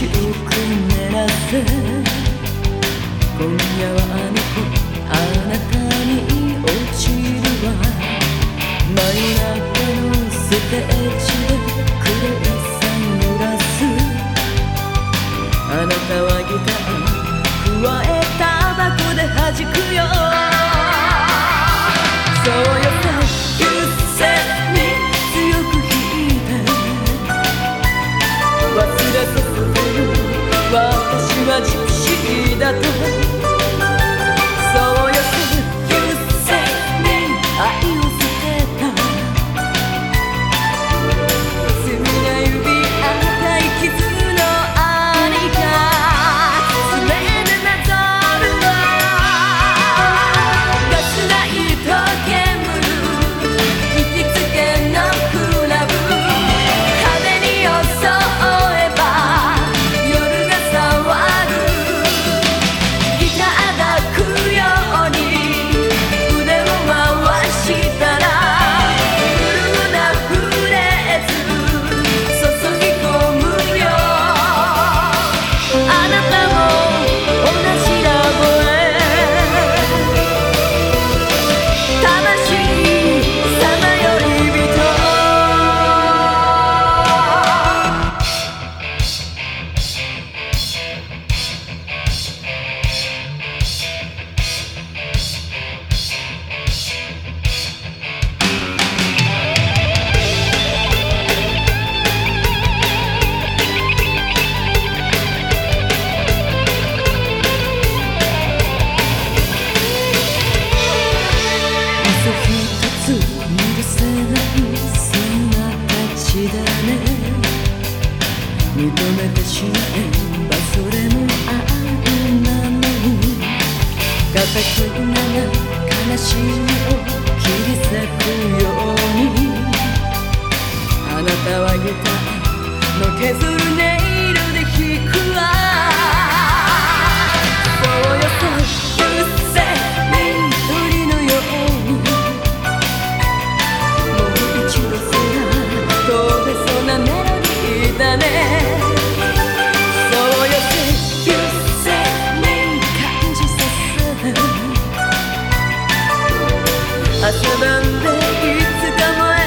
強くならせ今夜はあの子あなたに落ちるわ真夜中のステージで暗さ揺らすあなたはギター加えタバコで弾くよなら悲しみを切り裂くようにあなたはギターの削る音色で弾くわそうよそう you say 緑のようにもう一度空飛べそうなメロディーだねせる朝晩でいつか燃え